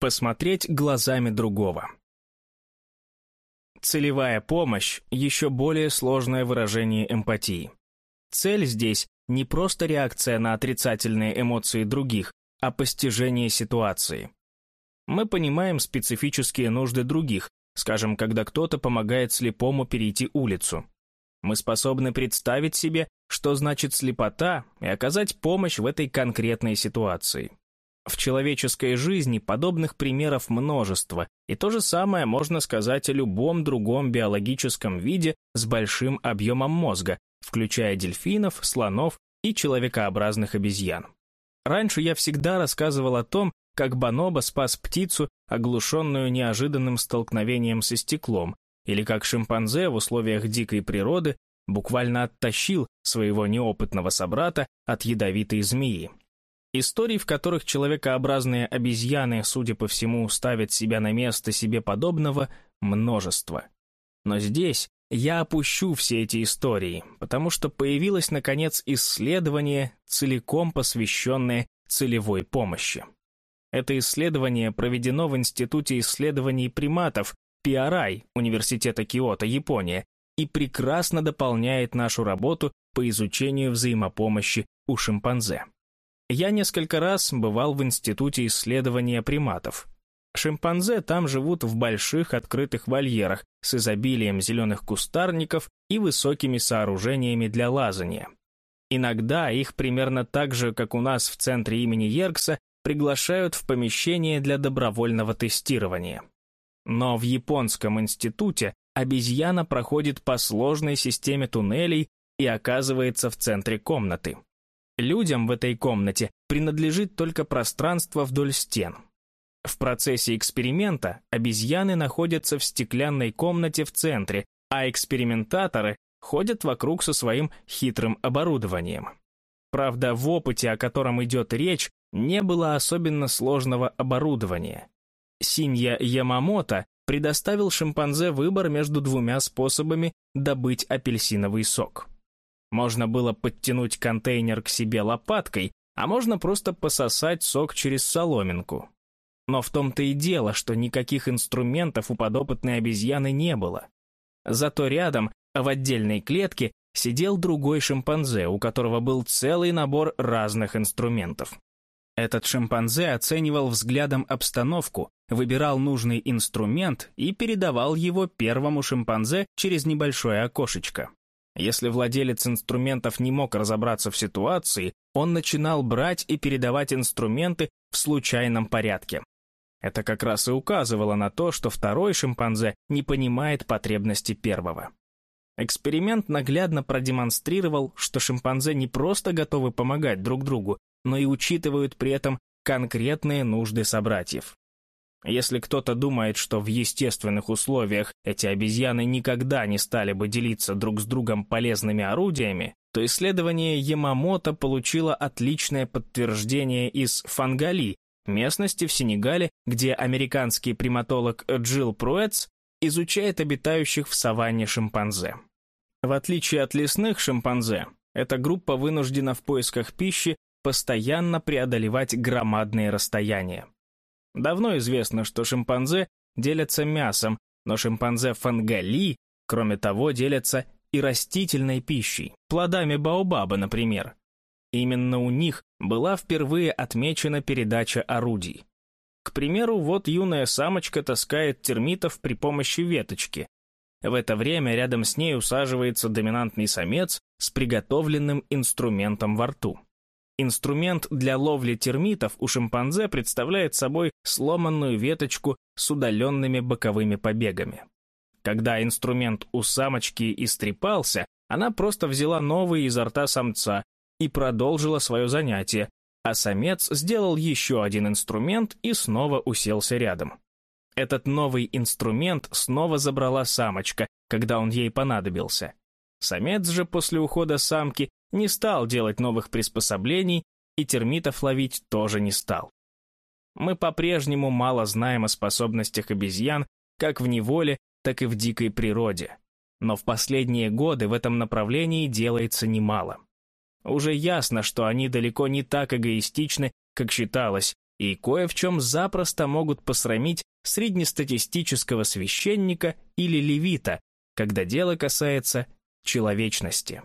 Посмотреть глазами другого. Целевая помощь – еще более сложное выражение эмпатии. Цель здесь не просто реакция на отрицательные эмоции других, а постижение ситуации. Мы понимаем специфические нужды других, скажем, когда кто-то помогает слепому перейти улицу. Мы способны представить себе, что значит слепота, и оказать помощь в этой конкретной ситуации. В человеческой жизни подобных примеров множество, и то же самое можно сказать о любом другом биологическом виде с большим объемом мозга, включая дельфинов, слонов и человекообразных обезьян. Раньше я всегда рассказывал о том, как Баноба спас птицу, оглушенную неожиданным столкновением со стеклом, или как шимпанзе в условиях дикой природы буквально оттащил своего неопытного собрата от ядовитой змеи. Историй, в которых человекообразные обезьяны, судя по всему, ставят себя на место себе подобного, множество. Но здесь я опущу все эти истории, потому что появилось, наконец, исследование, целиком посвященное целевой помощи. Это исследование проведено в Институте исследований приматов PRI Университета Киото, Япония, и прекрасно дополняет нашу работу по изучению взаимопомощи у шимпанзе. Я несколько раз бывал в Институте исследования приматов. Шимпанзе там живут в больших открытых вольерах с изобилием зеленых кустарников и высокими сооружениями для лазания. Иногда их примерно так же, как у нас в центре имени Йеркса, приглашают в помещение для добровольного тестирования. Но в японском институте обезьяна проходит по сложной системе туннелей и оказывается в центре комнаты. Людям в этой комнате принадлежит только пространство вдоль стен. В процессе эксперимента обезьяны находятся в стеклянной комнате в центре, а экспериментаторы ходят вокруг со своим хитрым оборудованием. Правда, в опыте, о котором идет речь, не было особенно сложного оборудования. Синья Ямамото предоставил шимпанзе выбор между двумя способами добыть апельсиновый сок. Можно было подтянуть контейнер к себе лопаткой, а можно просто пососать сок через соломинку. Но в том-то и дело, что никаких инструментов у подопытной обезьяны не было. Зато рядом, в отдельной клетке, сидел другой шимпанзе, у которого был целый набор разных инструментов. Этот шимпанзе оценивал взглядом обстановку, выбирал нужный инструмент и передавал его первому шимпанзе через небольшое окошечко. Если владелец инструментов не мог разобраться в ситуации, он начинал брать и передавать инструменты в случайном порядке. Это как раз и указывало на то, что второй шимпанзе не понимает потребности первого. Эксперимент наглядно продемонстрировал, что шимпанзе не просто готовы помогать друг другу, но и учитывают при этом конкретные нужды собратьев. Если кто-то думает, что в естественных условиях эти обезьяны никогда не стали бы делиться друг с другом полезными орудиями, то исследование Ямамото получило отличное подтверждение из Фангали, местности в Сенегале, где американский приматолог Джилл Пруэтс изучает обитающих в саванне шимпанзе. В отличие от лесных шимпанзе, эта группа вынуждена в поисках пищи постоянно преодолевать громадные расстояния. Давно известно, что шимпанзе делятся мясом, но шимпанзе фангали, кроме того, делятся и растительной пищей, плодами баобаба, например. Именно у них была впервые отмечена передача орудий. К примеру, вот юная самочка таскает термитов при помощи веточки. В это время рядом с ней усаживается доминантный самец с приготовленным инструментом во рту. Инструмент для ловли термитов у шимпанзе представляет собой сломанную веточку с удаленными боковыми побегами. Когда инструмент у самочки истрепался, она просто взяла новый изо рта самца и продолжила свое занятие, а самец сделал еще один инструмент и снова уселся рядом. Этот новый инструмент снова забрала самочка, когда он ей понадобился. Самец же после ухода самки не стал делать новых приспособлений и термитов ловить тоже не стал. Мы по-прежнему мало знаем о способностях обезьян как в неволе, так и в дикой природе. Но в последние годы в этом направлении делается немало. Уже ясно, что они далеко не так эгоистичны, как считалось, и кое в чем запросто могут посрамить среднестатистического священника или левита, когда дело касается человечности.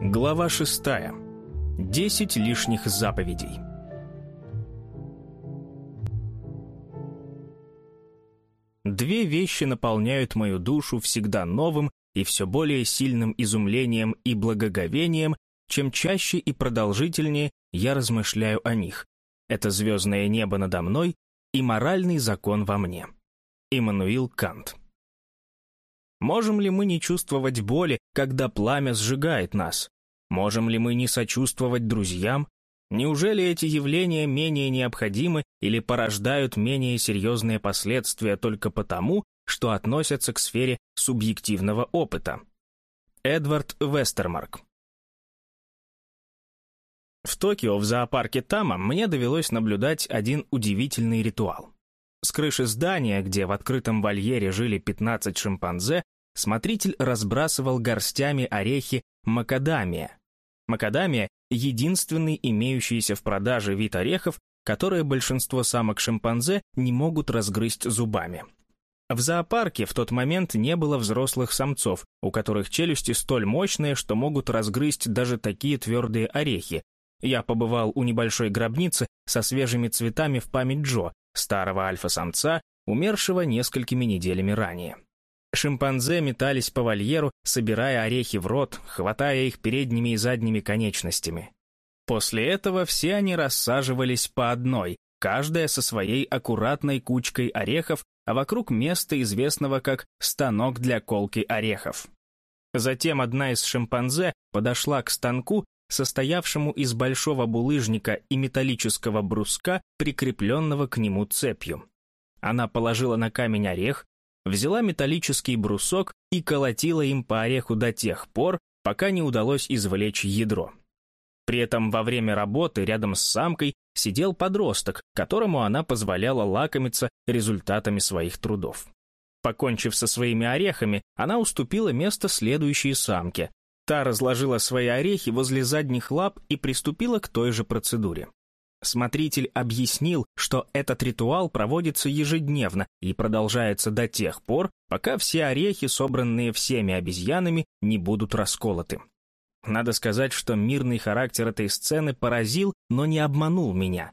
Глава 6. Десять лишних заповедей. Две вещи наполняют мою душу всегда новым и все более сильным изумлением и благоговением, чем чаще и продолжительнее я размышляю о них. Это звездное небо надо мной и моральный закон во мне. Иммануил Кант. Можем ли мы не чувствовать боли, когда пламя сжигает нас? Можем ли мы не сочувствовать друзьям? Неужели эти явления менее необходимы или порождают менее серьезные последствия только потому, что относятся к сфере субъективного опыта? Эдвард Вестермарк В Токио в зоопарке Тама мне довелось наблюдать один удивительный ритуал. С крыши здания, где в открытом вольере жили 15 шимпанзе, смотритель разбрасывал горстями орехи макадамия, Макадамия – единственный имеющийся в продаже вид орехов, которые большинство самок-шимпанзе не могут разгрызть зубами. В зоопарке в тот момент не было взрослых самцов, у которых челюсти столь мощные, что могут разгрызть даже такие твердые орехи. Я побывал у небольшой гробницы со свежими цветами в память Джо, старого альфа-самца, умершего несколькими неделями ранее. Шимпанзе метались по вольеру, собирая орехи в рот, хватая их передними и задними конечностями. После этого все они рассаживались по одной, каждая со своей аккуратной кучкой орехов, а вокруг места, известного как «станок для колки орехов». Затем одна из шимпанзе подошла к станку, состоявшему из большого булыжника и металлического бруска, прикрепленного к нему цепью. Она положила на камень орех, взяла металлический брусок и колотила им по ореху до тех пор, пока не удалось извлечь ядро. При этом во время работы рядом с самкой сидел подросток, которому она позволяла лакомиться результатами своих трудов. Покончив со своими орехами, она уступила место следующей самке. Та разложила свои орехи возле задних лап и приступила к той же процедуре. Смотритель объяснил, что этот ритуал проводится ежедневно и продолжается до тех пор, пока все орехи, собранные всеми обезьянами, не будут расколоты. Надо сказать, что мирный характер этой сцены поразил, но не обманул меня.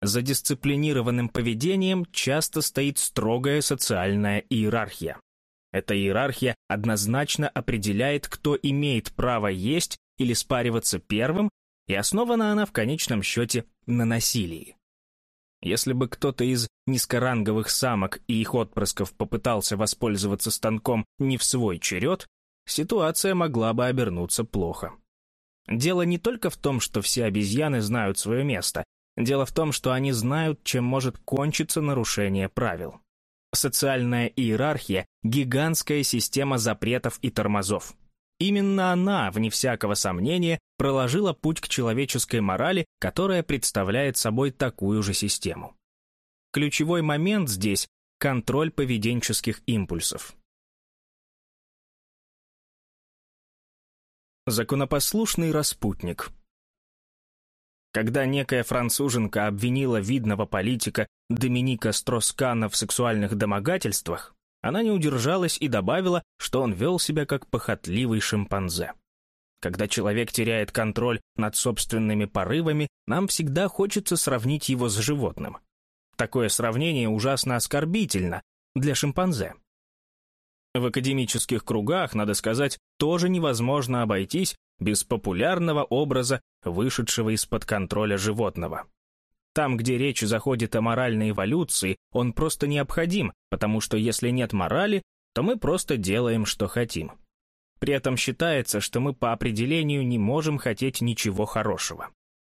За дисциплинированным поведением часто стоит строгая социальная иерархия. Эта иерархия однозначно определяет, кто имеет право есть или спариваться первым, и основана она в конечном счете на насилии. Если бы кто-то из низкоранговых самок и их отпрысков попытался воспользоваться станком не в свой черед, ситуация могла бы обернуться плохо. Дело не только в том, что все обезьяны знают свое место. Дело в том, что они знают, чем может кончиться нарушение правил. Социальная иерархия – гигантская система запретов и тормозов. Именно она, вне всякого сомнения, проложила путь к человеческой морали, которая представляет собой такую же систему. Ключевой момент здесь – контроль поведенческих импульсов. Законопослушный распутник Когда некая француженка обвинила видного политика Доминика Строскана в сексуальных домогательствах, она не удержалась и добавила, что он вел себя как похотливый шимпанзе. Когда человек теряет контроль над собственными порывами, нам всегда хочется сравнить его с животным. Такое сравнение ужасно оскорбительно для шимпанзе. В академических кругах, надо сказать, тоже невозможно обойтись без популярного образа, вышедшего из-под контроля животного. Там, где речь заходит о моральной эволюции, он просто необходим, потому что если нет морали, то мы просто делаем, что хотим. При этом считается, что мы по определению не можем хотеть ничего хорошего.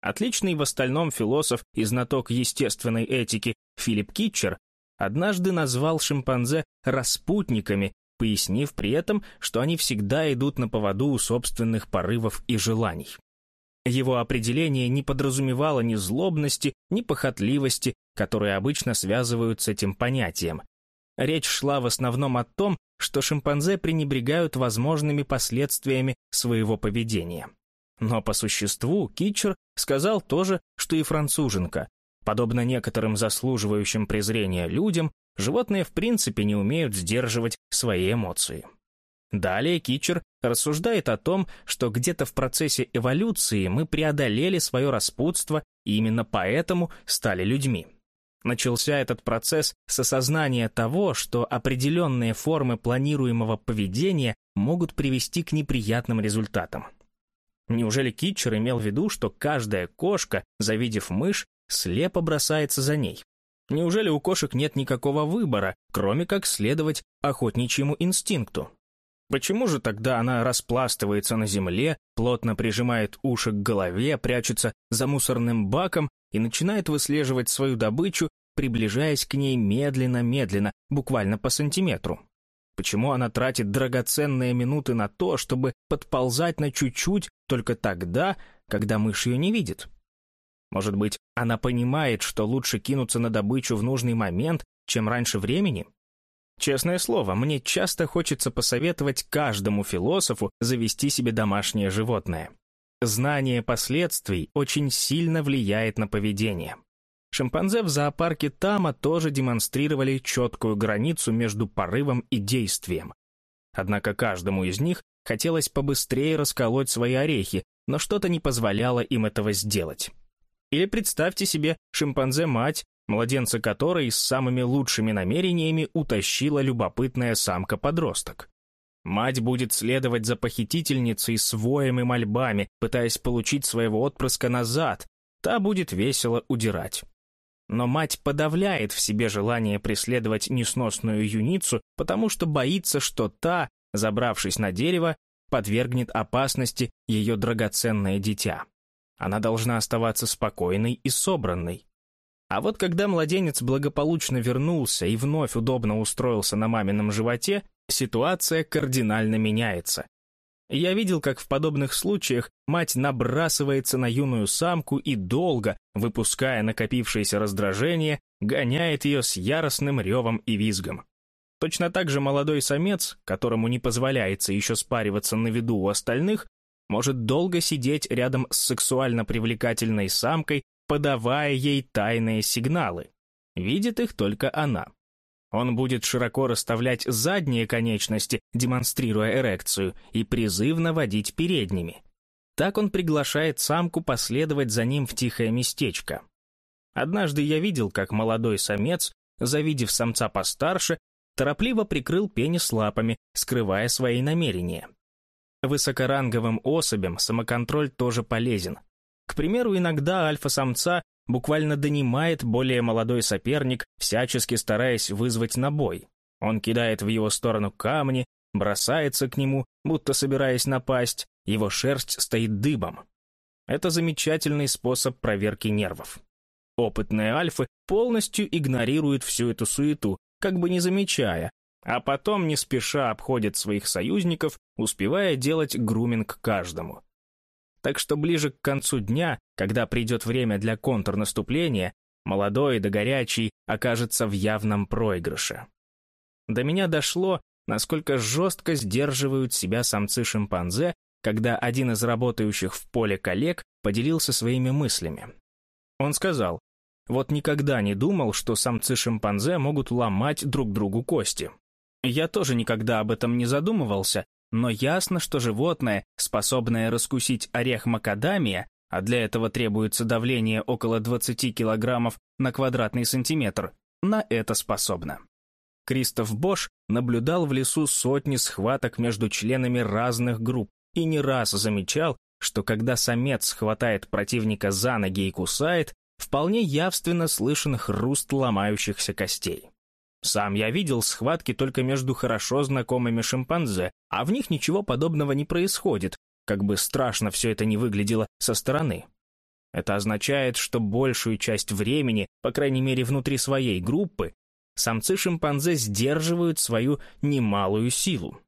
Отличный в остальном философ и знаток естественной этики Филипп Китчер однажды назвал шимпанзе распутниками, пояснив при этом, что они всегда идут на поводу у собственных порывов и желаний. Его определение не подразумевало ни злобности, ни похотливости, которые обычно связывают с этим понятием. речь шла в основном о том, что шимпанзе пренебрегают возможными последствиями своего поведения. Но по существу Китчер сказал то же, что и француженка. Подобно некоторым заслуживающим презрения людям, животные в принципе не умеют сдерживать свои эмоции. Далее Китчер рассуждает о том, что где-то в процессе эволюции мы преодолели свое распутство и именно поэтому стали людьми. Начался этот процесс с осознания того, что определенные формы планируемого поведения могут привести к неприятным результатам. Неужели Китчер имел в виду, что каждая кошка, завидев мышь, слепо бросается за ней? Неужели у кошек нет никакого выбора, кроме как следовать охотничьему инстинкту? Почему же тогда она распластывается на земле, плотно прижимает уши к голове, прячется за мусорным баком и начинает выслеживать свою добычу, приближаясь к ней медленно-медленно, буквально по сантиметру? Почему она тратит драгоценные минуты на то, чтобы подползать на чуть-чуть только тогда, когда мышь ее не видит? Может быть, она понимает, что лучше кинуться на добычу в нужный момент, чем раньше времени? Честное слово, мне часто хочется посоветовать каждому философу завести себе домашнее животное. Знание последствий очень сильно влияет на поведение. Шимпанзе в зоопарке Тама тоже демонстрировали четкую границу между порывом и действием. Однако каждому из них хотелось побыстрее расколоть свои орехи, но что-то не позволяло им этого сделать. Или представьте себе шимпанзе-мать, младенца которой с самыми лучшими намерениями утащила любопытная самка-подросток. Мать будет следовать за похитительницей с воем и мольбами, пытаясь получить своего отпрыска назад, та будет весело удирать. Но мать подавляет в себе желание преследовать несносную юницу, потому что боится, что та, забравшись на дерево, подвергнет опасности ее драгоценное дитя. Она должна оставаться спокойной и собранной. А вот когда младенец благополучно вернулся и вновь удобно устроился на мамином животе, ситуация кардинально меняется. Я видел, как в подобных случаях мать набрасывается на юную самку и долго, выпуская накопившееся раздражение, гоняет ее с яростным ревом и визгом. Точно так же молодой самец, которому не позволяется еще спариваться на виду у остальных, может долго сидеть рядом с сексуально привлекательной самкой подавая ей тайные сигналы. Видит их только она. Он будет широко расставлять задние конечности, демонстрируя эрекцию, и призывно водить передними. Так он приглашает самку последовать за ним в тихое местечко. Однажды я видел, как молодой самец, завидев самца постарше, торопливо прикрыл пенис лапами, скрывая свои намерения. Высокоранговым особям самоконтроль тоже полезен. К примеру, иногда альфа-самца буквально донимает более молодой соперник, всячески стараясь вызвать на бой. Он кидает в его сторону камни, бросается к нему, будто собираясь напасть, его шерсть стоит дыбом. Это замечательный способ проверки нервов. Опытные альфы полностью игнорируют всю эту суету, как бы не замечая, а потом не спеша обходят своих союзников, успевая делать груминг каждому. Так что ближе к концу дня, когда придет время для контрнаступления, молодой да горячий окажется в явном проигрыше. До меня дошло, насколько жестко сдерживают себя самцы-шимпанзе, когда один из работающих в поле коллег поделился своими мыслями. Он сказал, вот никогда не думал, что самцы-шимпанзе могут ломать друг другу кости. Я тоже никогда об этом не задумывался, но ясно, что животное, способное раскусить орех макадамия, а для этого требуется давление около 20 килограммов на квадратный сантиметр, на это способно. Кристоф Бош наблюдал в лесу сотни схваток между членами разных групп и не раз замечал, что когда самец хватает противника за ноги и кусает, вполне явственно слышен хруст ломающихся костей. Сам я видел схватки только между хорошо знакомыми шимпанзе, а в них ничего подобного не происходит, как бы страшно все это не выглядело со стороны. Это означает, что большую часть времени, по крайней мере внутри своей группы, самцы шимпанзе сдерживают свою немалую силу.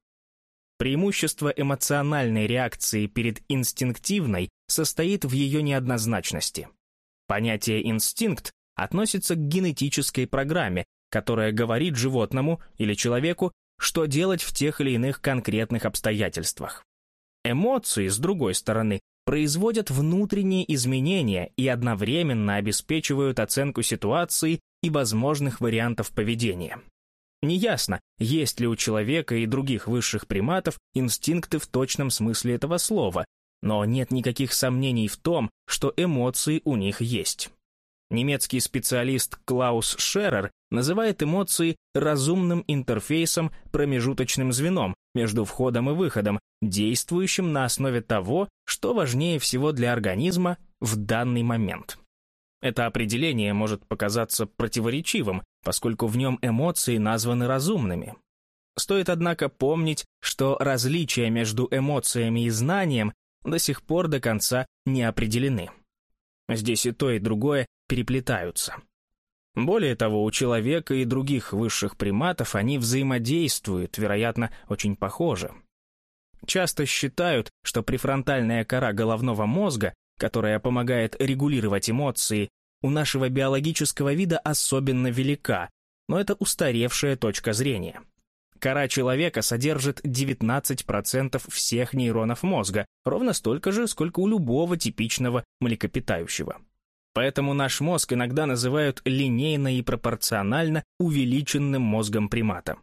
Преимущество эмоциональной реакции перед инстинктивной состоит в ее неоднозначности. Понятие «инстинкт» относится к генетической программе, которая говорит животному или человеку, что делать в тех или иных конкретных обстоятельствах. Эмоции, с другой стороны, производят внутренние изменения и одновременно обеспечивают оценку ситуации и возможных вариантов поведения. Неясно, есть ли у человека и других высших приматов инстинкты в точном смысле этого слова, но нет никаких сомнений в том, что эмоции у них есть. Немецкий специалист Клаус Шерер называет эмоции разумным интерфейсом, промежуточным звеном между входом и выходом, действующим на основе того, что важнее всего для организма в данный момент. Это определение может показаться противоречивым, поскольку в нем эмоции названы разумными. Стоит, однако, помнить, что различия между эмоциями и знанием до сих пор до конца не определены. Здесь и то, и другое переплетаются. Более того, у человека и других высших приматов они взаимодействуют, вероятно, очень похоже. Часто считают, что префронтальная кора головного мозга, которая помогает регулировать эмоции, у нашего биологического вида особенно велика, но это устаревшая точка зрения. Кора человека содержит 19% всех нейронов мозга, ровно столько же, сколько у любого типичного млекопитающего. Поэтому наш мозг иногда называют линейно и пропорционально увеличенным мозгом примата.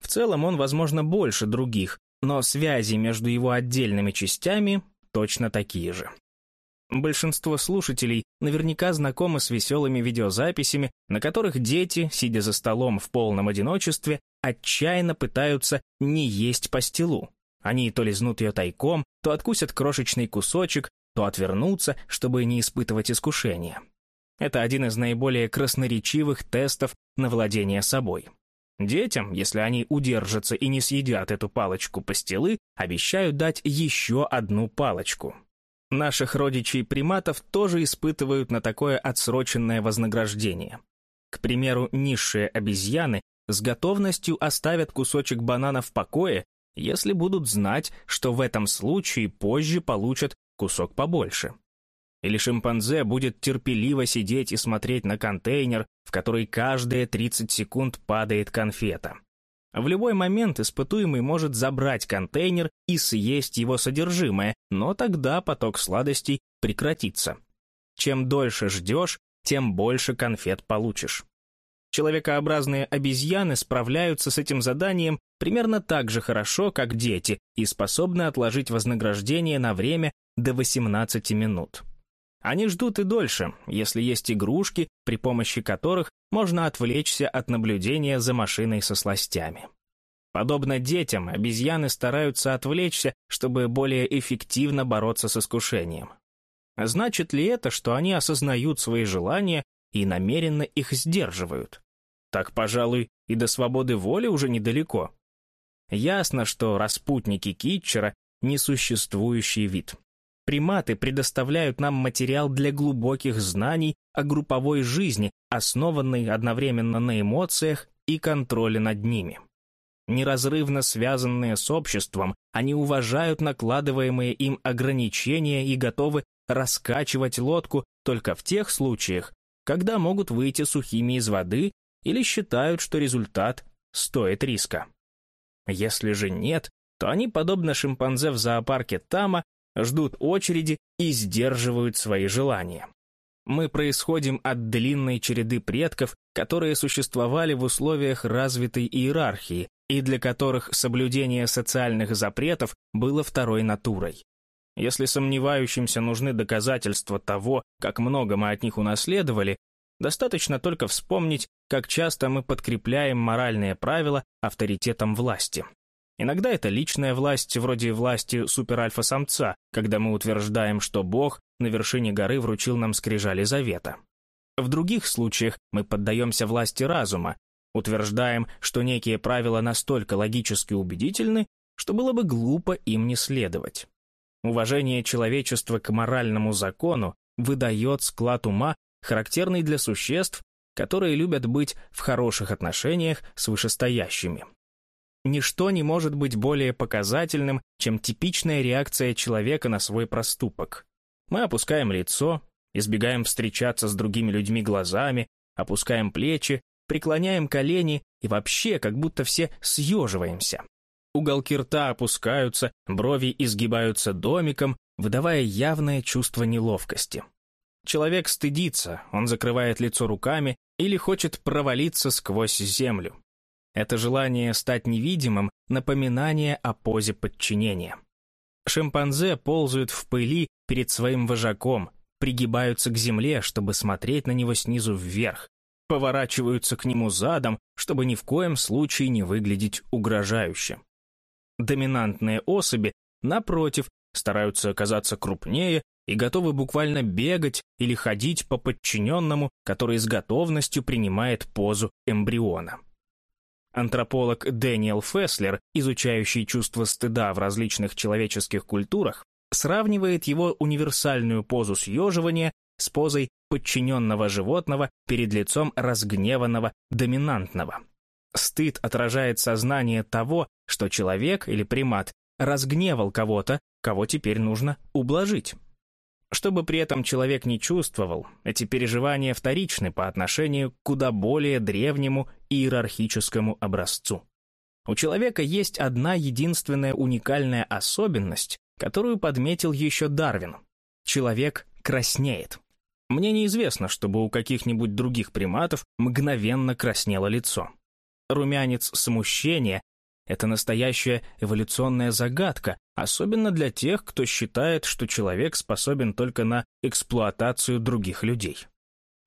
В целом он, возможно, больше других, но связи между его отдельными частями точно такие же. Большинство слушателей наверняка знакомы с веселыми видеозаписями, на которых дети, сидя за столом в полном одиночестве, отчаянно пытаются не есть пастилу. Они то лизнут ее тайком, то откусят крошечный кусочек, то отвернутся, чтобы не испытывать искушения. Это один из наиболее красноречивых тестов на владение собой. Детям, если они удержатся и не съедят эту палочку пастилы, обещают дать еще одну палочку. Наших родичей-приматов тоже испытывают на такое отсроченное вознаграждение. К примеру, низшие обезьяны с готовностью оставят кусочек банана в покое, если будут знать, что в этом случае позже получат кусок побольше. Или шимпанзе будет терпеливо сидеть и смотреть на контейнер, в который каждые 30 секунд падает конфета. В любой момент испытуемый может забрать контейнер и съесть его содержимое, но тогда поток сладостей прекратится. Чем дольше ждешь, тем больше конфет получишь. Человекообразные обезьяны справляются с этим заданием примерно так же хорошо, как дети, и способны отложить вознаграждение на время до 18 минут. Они ждут и дольше, если есть игрушки, при помощи которых можно отвлечься от наблюдения за машиной со сластями. Подобно детям, обезьяны стараются отвлечься, чтобы более эффективно бороться с искушением. Значит ли это, что они осознают свои желания и намеренно их сдерживают? Так, пожалуй, и до свободы воли уже недалеко. Ясно, что распутники Китчера – несуществующий вид. Приматы предоставляют нам материал для глубоких знаний о групповой жизни, основанной одновременно на эмоциях и контроле над ними. Неразрывно связанные с обществом, они уважают накладываемые им ограничения и готовы раскачивать лодку только в тех случаях, когда могут выйти сухими из воды или считают, что результат стоит риска. Если же нет, то они, подобно шимпанзе в зоопарке Тама, ждут очереди и сдерживают свои желания. Мы происходим от длинной череды предков, которые существовали в условиях развитой иерархии и для которых соблюдение социальных запретов было второй натурой. Если сомневающимся нужны доказательства того, как много мы от них унаследовали, достаточно только вспомнить, как часто мы подкрепляем моральные правила авторитетом власти. Иногда это личная власть, вроде власти суперальфа-самца, когда мы утверждаем, что Бог на вершине горы вручил нам скрижали завета. В других случаях мы поддаемся власти разума, утверждаем, что некие правила настолько логически убедительны, что было бы глупо им не следовать. Уважение человечества к моральному закону выдает склад ума, характерный для существ, которые любят быть в хороших отношениях с вышестоящими. Ничто не может быть более показательным, чем типичная реакция человека на свой проступок. Мы опускаем лицо, избегаем встречаться с другими людьми глазами, опускаем плечи, преклоняем колени и вообще как будто все съеживаемся. Уголки рта опускаются, брови изгибаются домиком, выдавая явное чувство неловкости. Человек стыдится, он закрывает лицо руками или хочет провалиться сквозь землю. Это желание стать невидимым – напоминание о позе подчинения. Шимпанзе ползают в пыли перед своим вожаком, пригибаются к земле, чтобы смотреть на него снизу вверх, поворачиваются к нему задом, чтобы ни в коем случае не выглядеть угрожающе. Доминантные особи, напротив, стараются оказаться крупнее и готовы буквально бегать или ходить по подчиненному, который с готовностью принимает позу эмбриона. Антрополог Дэниел Феслер, изучающий чувство стыда в различных человеческих культурах, сравнивает его универсальную позу съеживания с позой подчиненного животного перед лицом разгневанного доминантного. Стыд отражает сознание того, что человек или примат разгневал кого-то, кого теперь нужно ублажить. Чтобы при этом человек не чувствовал, эти переживания вторичны по отношению к куда более древнему иерархическому образцу. У человека есть одна единственная уникальная особенность, которую подметил еще Дарвин. Человек краснеет. Мне неизвестно, чтобы у каких-нибудь других приматов мгновенно краснело лицо. Румянец смущения — это настоящая эволюционная загадка, особенно для тех, кто считает, что человек способен только на эксплуатацию других людей.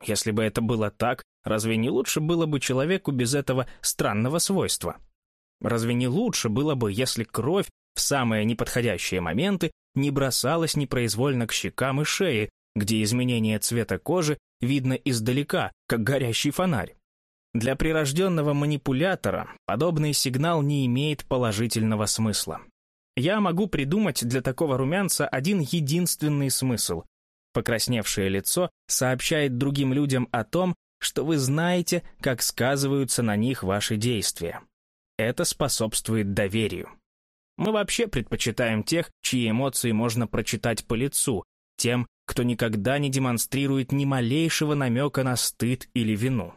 Если бы это было так, разве не лучше было бы человеку без этого странного свойства? Разве не лучше было бы, если кровь в самые неподходящие моменты не бросалась непроизвольно к щекам и шее, где изменение цвета кожи видно издалека, как горящий фонарь? Для прирожденного манипулятора подобный сигнал не имеет положительного смысла. Я могу придумать для такого румянца один единственный смысл. Покрасневшее лицо сообщает другим людям о том, что вы знаете, как сказываются на них ваши действия. Это способствует доверию. Мы вообще предпочитаем тех, чьи эмоции можно прочитать по лицу, тем, кто никогда не демонстрирует ни малейшего намека на стыд или вину.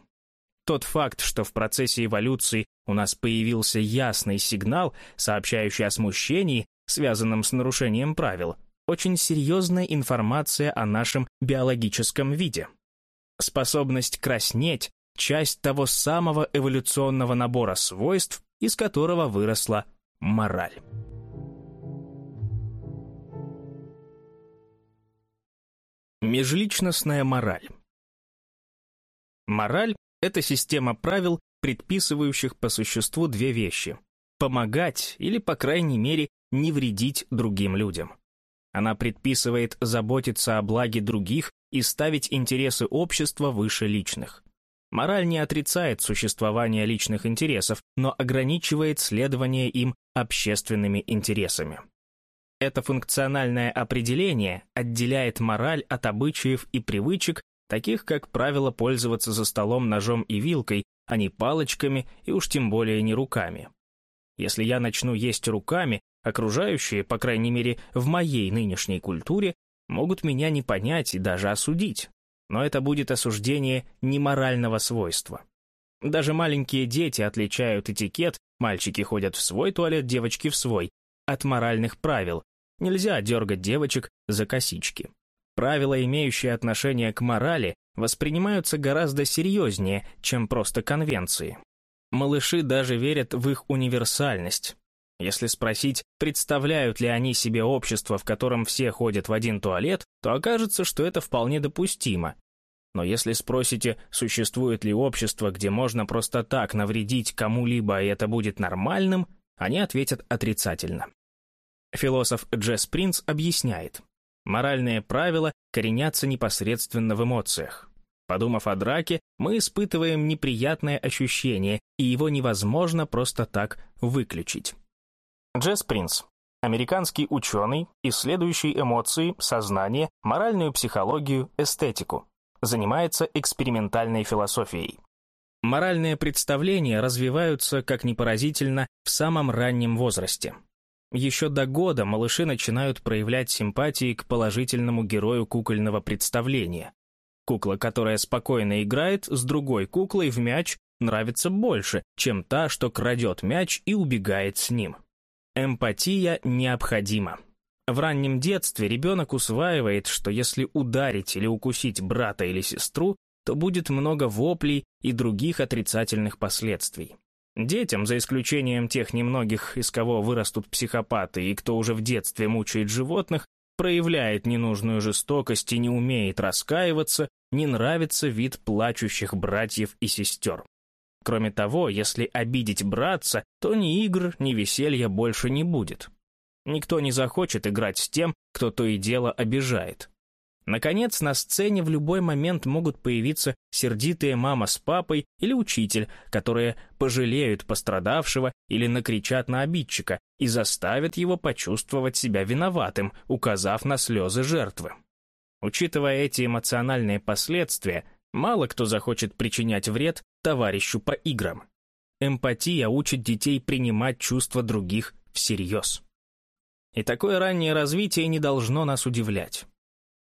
Тот факт, что в процессе эволюции у нас появился ясный сигнал, сообщающий о смущении, связанном с нарушением правил, очень серьезная информация о нашем биологическом виде. Способность краснеть – часть того самого эволюционного набора свойств, из которого выросла мораль. Межличностная мораль. Мораль это система правил, предписывающих по существу две вещи – помогать или, по крайней мере, не вредить другим людям. Она предписывает заботиться о благе других и ставить интересы общества выше личных. Мораль не отрицает существование личных интересов, но ограничивает следование им общественными интересами. Это функциональное определение отделяет мораль от обычаев и привычек, таких как правило пользоваться за столом ножом и вилкой, а не палочками и уж тем более не руками. Если я начну есть руками, окружающие, по крайней мере, в моей нынешней культуре, могут меня не понять и даже осудить. Но это будет осуждение неморального свойства. Даже маленькие дети отличают этикет, мальчики ходят в свой туалет, девочки в свой, от моральных правил. Нельзя дергать девочек за косички. Правила, имеющие отношение к морали, воспринимаются гораздо серьезнее, чем просто конвенции. Малыши даже верят в их универсальность. Если спросить, представляют ли они себе общество, в котором все ходят в один туалет, то окажется, что это вполне допустимо. Но если спросите, существует ли общество, где можно просто так навредить кому-либо, и это будет нормальным, они ответят отрицательно. Философ Джесс Принц объясняет, Моральные правила коренятся непосредственно в эмоциях. Подумав о драке, мы испытываем неприятное ощущение, и его невозможно просто так выключить. Джесс Принц. Американский ученый, исследующий эмоции, сознание, моральную психологию, эстетику. Занимается экспериментальной философией. Моральные представления развиваются, как ни поразительно, в самом раннем возрасте. Еще до года малыши начинают проявлять симпатии к положительному герою кукольного представления. Кукла, которая спокойно играет с другой куклой в мяч нравится больше, чем та, что крадет мяч и убегает с ним. Эмпатия необходима. В раннем детстве ребенок усваивает, что если ударить или укусить брата или сестру, то будет много воплей и других отрицательных последствий. Детям, за исключением тех немногих, из кого вырастут психопаты и кто уже в детстве мучает животных, проявляет ненужную жестокость и не умеет раскаиваться, не нравится вид плачущих братьев и сестер. Кроме того, если обидеть братца, то ни игр, ни веселья больше не будет. Никто не захочет играть с тем, кто то и дело обижает. Наконец, на сцене в любой момент могут появиться сердитые мама с папой или учитель, которые пожалеют пострадавшего или накричат на обидчика и заставят его почувствовать себя виноватым, указав на слезы жертвы. Учитывая эти эмоциональные последствия, мало кто захочет причинять вред товарищу по играм. Эмпатия учит детей принимать чувства других всерьез. И такое раннее развитие не должно нас удивлять.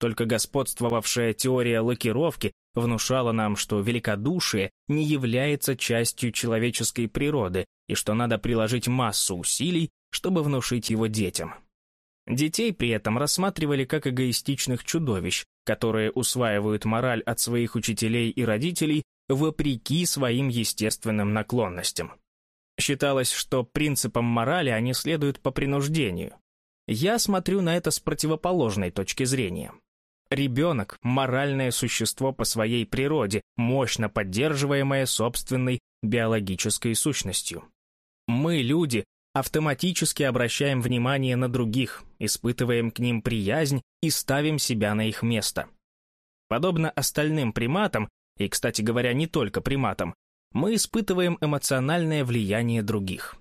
Только господствовавшая теория лакировки внушала нам, что великодушие не является частью человеческой природы и что надо приложить массу усилий, чтобы внушить его детям. Детей при этом рассматривали как эгоистичных чудовищ, которые усваивают мораль от своих учителей и родителей вопреки своим естественным наклонностям. Считалось, что принципам морали они следуют по принуждению. Я смотрю на это с противоположной точки зрения. Ребенок – моральное существо по своей природе, мощно поддерживаемое собственной биологической сущностью. Мы, люди, автоматически обращаем внимание на других, испытываем к ним приязнь и ставим себя на их место. Подобно остальным приматам, и, кстати говоря, не только приматам, мы испытываем эмоциональное влияние других.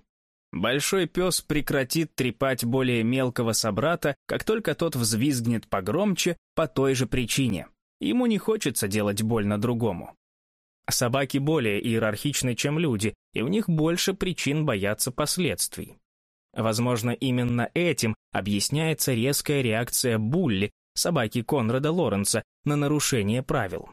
Большой пес прекратит трепать более мелкого собрата, как только тот взвизгнет погромче по той же причине. Ему не хочется делать больно другому. Собаки более иерархичны, чем люди, и у них больше причин бояться последствий. Возможно, именно этим объясняется резкая реакция Булли, собаки Конрада Лоренса, на нарушение правил.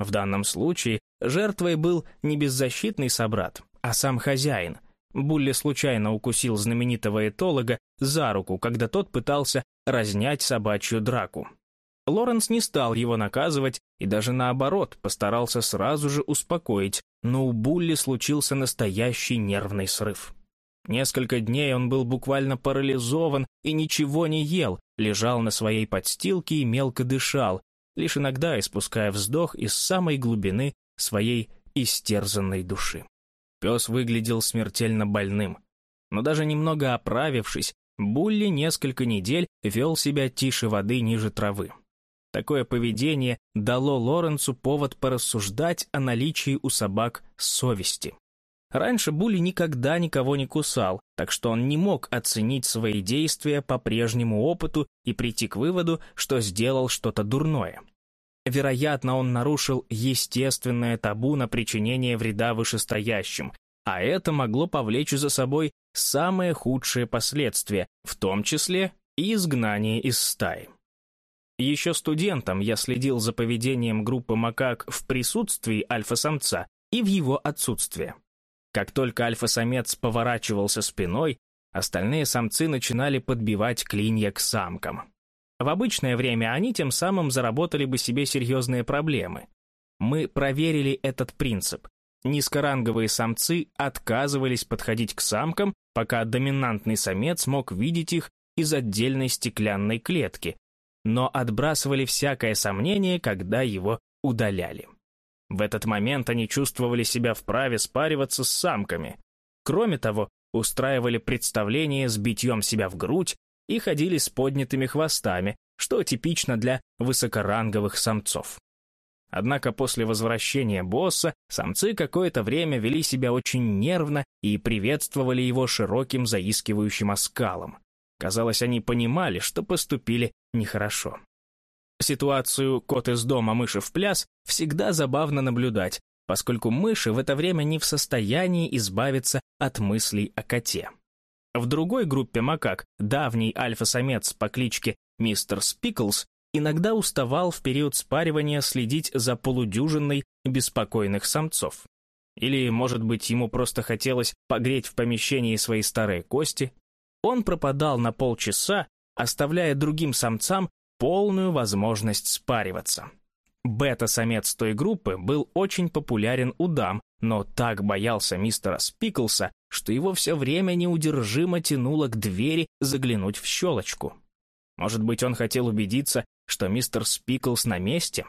В данном случае жертвой был не беззащитный собрат, а сам хозяин, Булли случайно укусил знаменитого этолога за руку, когда тот пытался разнять собачью драку. Лоренс не стал его наказывать и даже наоборот постарался сразу же успокоить, но у Булли случился настоящий нервный срыв. Несколько дней он был буквально парализован и ничего не ел, лежал на своей подстилке и мелко дышал, лишь иногда испуская вздох из самой глубины своей истерзанной души. Пес выглядел смертельно больным. Но даже немного оправившись, Булли несколько недель вел себя тише воды ниже травы. Такое поведение дало Лоренцу повод порассуждать о наличии у собак совести. Раньше Булли никогда никого не кусал, так что он не мог оценить свои действия по прежнему опыту и прийти к выводу, что сделал что-то дурное. Вероятно, он нарушил естественное табу на причинение вреда вышестоящим, а это могло повлечь за собой самые худшие последствия, в том числе и изгнание из стаи. Еще студентом я следил за поведением группы макак в присутствии альфа-самца и в его отсутствии. Как только альфа-самец поворачивался спиной, остальные самцы начинали подбивать клинья к самкам. В обычное время они тем самым заработали бы себе серьезные проблемы. Мы проверили этот принцип. Низкоранговые самцы отказывались подходить к самкам, пока доминантный самец мог видеть их из отдельной стеклянной клетки, но отбрасывали всякое сомнение, когда его удаляли. В этот момент они чувствовали себя вправе спариваться с самками. Кроме того, устраивали представление с битьем себя в грудь и ходили с поднятыми хвостами, что типично для высокоранговых самцов. Однако после возвращения босса самцы какое-то время вели себя очень нервно и приветствовали его широким заискивающим оскалом. Казалось, они понимали, что поступили нехорошо. Ситуацию «кот из дома, мыши в пляс» всегда забавно наблюдать, поскольку мыши в это время не в состоянии избавиться от мыслей о коте. В другой группе макак давний альфа-самец по кличке мистер Спиклс иногда уставал в период спаривания следить за полудюжиной беспокойных самцов. Или, может быть, ему просто хотелось погреть в помещении свои старые кости. Он пропадал на полчаса, оставляя другим самцам полную возможность спариваться. Бета-самец той группы был очень популярен у дам, но так боялся мистера Спиклса, что его все время неудержимо тянуло к двери заглянуть в щелочку. Может быть, он хотел убедиться, что мистер Спиклс на месте?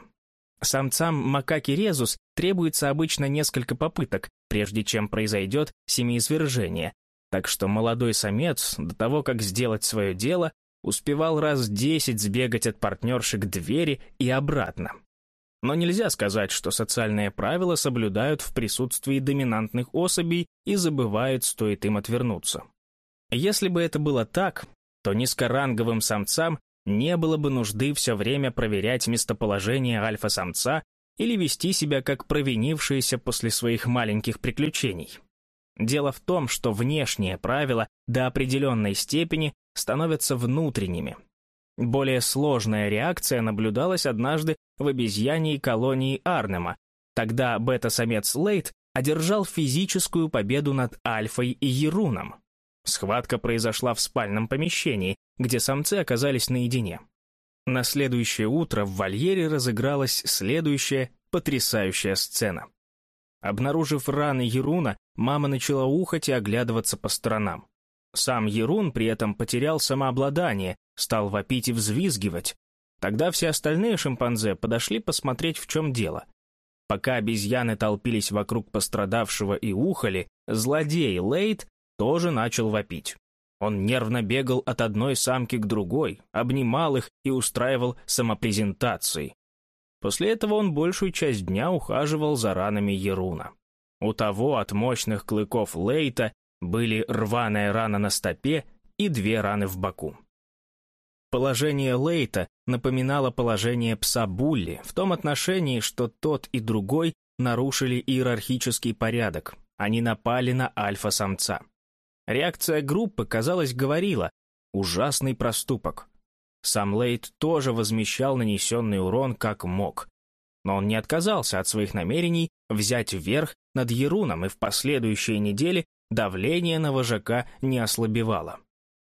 Самцам макаки резус требуется обычно несколько попыток, прежде чем произойдет семиизвержение, так что молодой самец, до того, как сделать свое дело, успевал раз десять сбегать от партнерши к двери и обратно. Но нельзя сказать, что социальные правила соблюдают в присутствии доминантных особей и забывают, стоит им отвернуться. Если бы это было так, то низкоранговым самцам не было бы нужды все время проверять местоположение альфа-самца или вести себя как провинившиеся после своих маленьких приключений. Дело в том, что внешние правила до определенной степени становятся внутренними. Более сложная реакция наблюдалась однажды в обезьяньей колонии Арнема. Тогда бета-самец Лейт одержал физическую победу над Альфой и Еруном. Схватка произошла в спальном помещении, где самцы оказались наедине. На следующее утро в вольере разыгралась следующая потрясающая сцена. Обнаружив раны Еруна, мама начала ухать и оглядываться по сторонам. Сам Ерун при этом потерял самообладание, стал вопить и взвизгивать. Тогда все остальные шимпанзе подошли посмотреть, в чем дело. Пока обезьяны толпились вокруг пострадавшего и ухали, злодей Лейт тоже начал вопить. Он нервно бегал от одной самки к другой, обнимал их и устраивал самопрезентации. После этого он большую часть дня ухаживал за ранами Еруна. У того от мощных клыков Лейта были рваная рана на стопе и две раны в боку. Положение Лейта напоминало положение пса Булли в том отношении, что тот и другой нарушили иерархический порядок, они напали на альфа-самца. Реакция группы, казалось, говорила «ужасный проступок». Сам Лейт тоже возмещал нанесенный урон как мог. Но он не отказался от своих намерений взять верх над Еруном, и в последующие недели давление на вожака не ослабевало.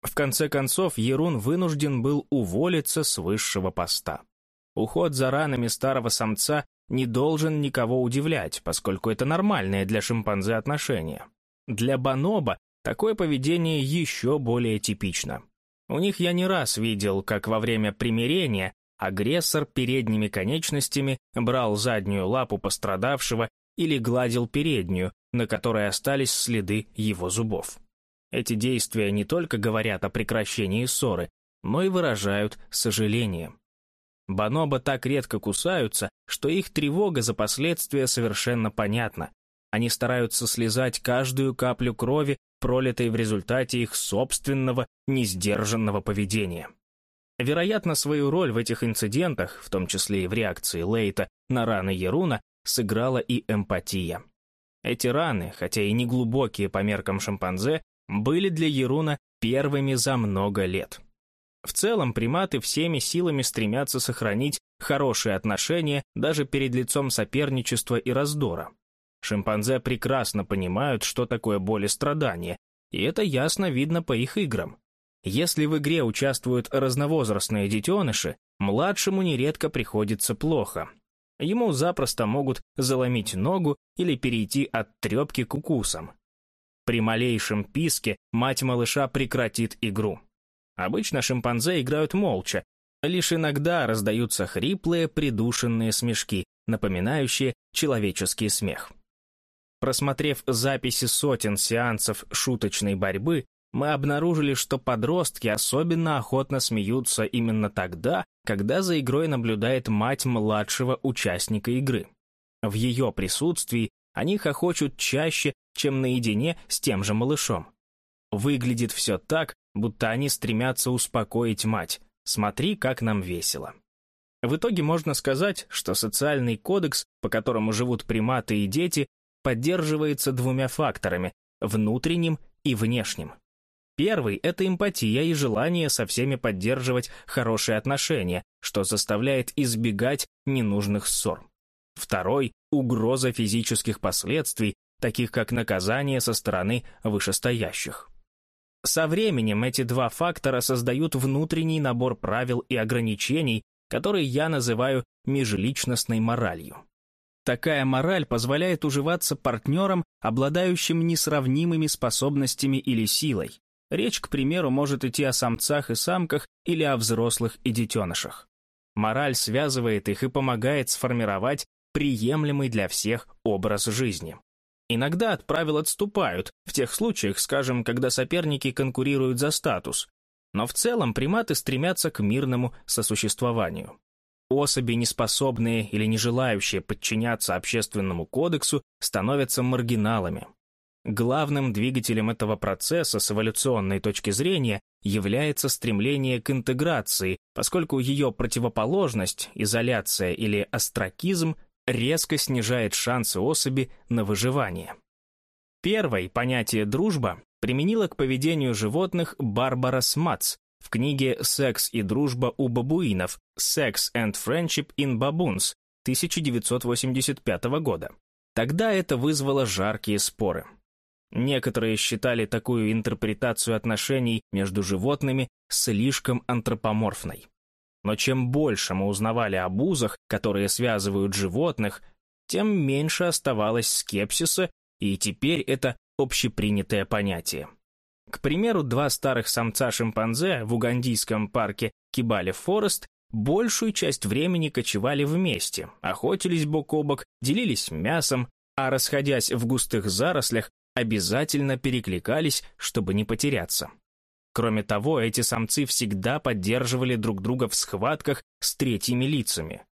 В конце концов, Ерун вынужден был уволиться с высшего поста. Уход за ранами старого самца не должен никого удивлять, поскольку это нормальное для шимпанзе отношение. Для бонобо Такое поведение еще более типично. У них я не раз видел, как во время примирения агрессор передними конечностями брал заднюю лапу пострадавшего или гладил переднюю, на которой остались следы его зубов. Эти действия не только говорят о прекращении ссоры, но и выражают сожаление. Бонобо так редко кусаются, что их тревога за последствия совершенно понятна. Они стараются слезать каждую каплю крови пролитой в результате их собственного несдержанного поведения. Вероятно, свою роль в этих инцидентах, в том числе и в реакции Лейта на раны Еруна, сыграла и эмпатия. Эти раны, хотя и не глубокие по меркам шимпанзе, были для Еруна первыми за много лет. В целом, приматы всеми силами стремятся сохранить хорошие отношения даже перед лицом соперничества и раздора. Шимпанзе прекрасно понимают, что такое боль и страдание, и это ясно видно по их играм. Если в игре участвуют разновозрастные детеныши, младшему нередко приходится плохо. Ему запросто могут заломить ногу или перейти от трепки к укусам. При малейшем писке мать малыша прекратит игру. Обычно шимпанзе играют молча, лишь иногда раздаются хриплые придушенные смешки, напоминающие человеческий смех. Просмотрев записи сотен сеансов шуточной борьбы, мы обнаружили, что подростки особенно охотно смеются именно тогда, когда за игрой наблюдает мать младшего участника игры. В ее присутствии они хохочут чаще, чем наедине с тем же малышом. Выглядит все так, будто они стремятся успокоить мать. Смотри, как нам весело. В итоге можно сказать, что социальный кодекс, по которому живут приматы и дети, поддерживается двумя факторами – внутренним и внешним. Первый – это эмпатия и желание со всеми поддерживать хорошие отношения, что заставляет избегать ненужных ссор. Второй – угроза физических последствий, таких как наказание со стороны вышестоящих. Со временем эти два фактора создают внутренний набор правил и ограничений, которые я называю межличностной моралью. Такая мораль позволяет уживаться партнерам, обладающим несравнимыми способностями или силой. Речь, к примеру, может идти о самцах и самках или о взрослых и детенышах. Мораль связывает их и помогает сформировать приемлемый для всех образ жизни. Иногда от правил отступают, в тех случаях, скажем, когда соперники конкурируют за статус, но в целом приматы стремятся к мирному сосуществованию. Особи, неспособные или не желающие подчиняться общественному кодексу, становятся маргиналами. Главным двигателем этого процесса с эволюционной точки зрения является стремление к интеграции, поскольку ее противоположность, изоляция или астракизм, резко снижает шансы особи на выживание. Первой понятие «дружба» применила к поведению животных Барбара Сматс в книге «Секс и дружба у бабуинов» «Sex and Friendship in Baboons» 1985 года. Тогда это вызвало жаркие споры. Некоторые считали такую интерпретацию отношений между животными слишком антропоморфной. Но чем больше мы узнавали об узах, которые связывают животных, тем меньше оставалось скепсиса, и теперь это общепринятое понятие. К примеру, два старых самца-шимпанзе в угандийском парке Кибали-Форест большую часть времени кочевали вместе, охотились бок о бок, делились мясом, а расходясь в густых зарослях, обязательно перекликались, чтобы не потеряться. Кроме того, эти самцы всегда поддерживали друг друга в схватках с третьими лицами.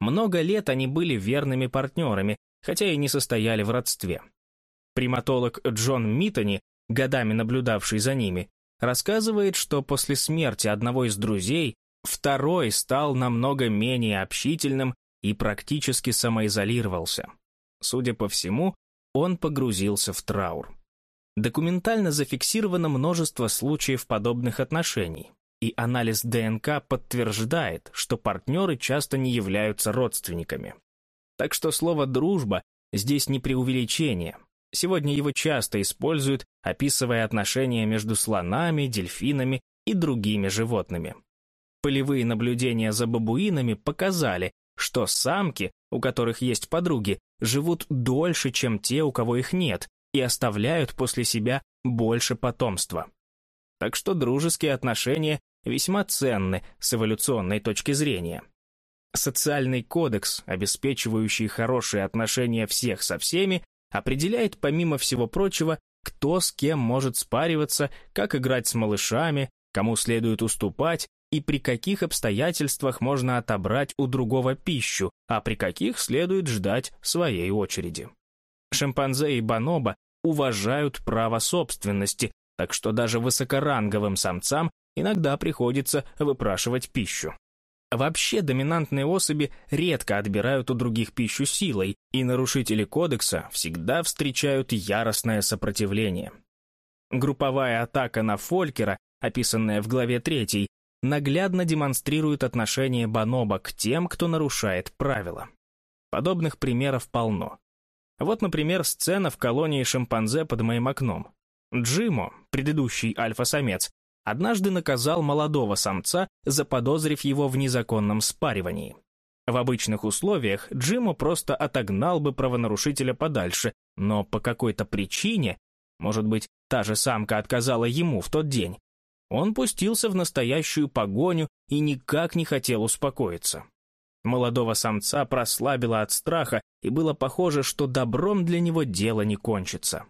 Много лет они были верными партнерами, хотя и не состояли в родстве. Приматолог Джон Миттони годами наблюдавший за ними, рассказывает, что после смерти одного из друзей второй стал намного менее общительным и практически самоизолировался. Судя по всему, он погрузился в траур. Документально зафиксировано множество случаев подобных отношений, и анализ ДНК подтверждает, что партнеры часто не являются родственниками. Так что слово «дружба» здесь не преувеличение, Сегодня его часто используют, описывая отношения между слонами, дельфинами и другими животными. Полевые наблюдения за бабуинами показали, что самки, у которых есть подруги, живут дольше, чем те, у кого их нет, и оставляют после себя больше потомства. Так что дружеские отношения весьма ценны с эволюционной точки зрения. Социальный кодекс, обеспечивающий хорошие отношения всех со всеми, определяет, помимо всего прочего, кто с кем может спариваться, как играть с малышами, кому следует уступать и при каких обстоятельствах можно отобрать у другого пищу, а при каких следует ждать своей очереди. Шимпанзе и бонобо уважают право собственности, так что даже высокоранговым самцам иногда приходится выпрашивать пищу. Вообще доминантные особи редко отбирают у других пищу силой, и нарушители кодекса всегда встречают яростное сопротивление. Групповая атака на Фолькера, описанная в главе 3, наглядно демонстрирует отношение Бонобо к тем, кто нарушает правила. Подобных примеров полно. Вот, например, сцена в колонии шимпанзе под моим окном. Джимо, предыдущий альфа-самец, однажды наказал молодого самца, заподозрив его в незаконном спаривании. В обычных условиях Джиму просто отогнал бы правонарушителя подальше, но по какой-то причине, может быть, та же самка отказала ему в тот день, он пустился в настоящую погоню и никак не хотел успокоиться. Молодого самца прослабило от страха, и было похоже, что добром для него дело не кончится.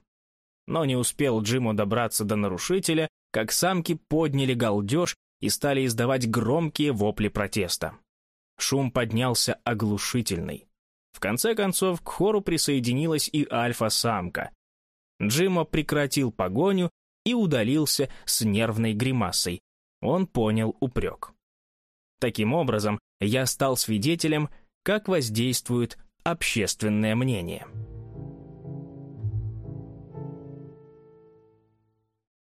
Но не успел Джиму добраться до нарушителя, как самки подняли галдеж и стали издавать громкие вопли протеста. Шум поднялся оглушительный. В конце концов, к хору присоединилась и альфа-самка. Джимо прекратил погоню и удалился с нервной гримасой. Он понял упрек. Таким образом, я стал свидетелем, как воздействует общественное мнение.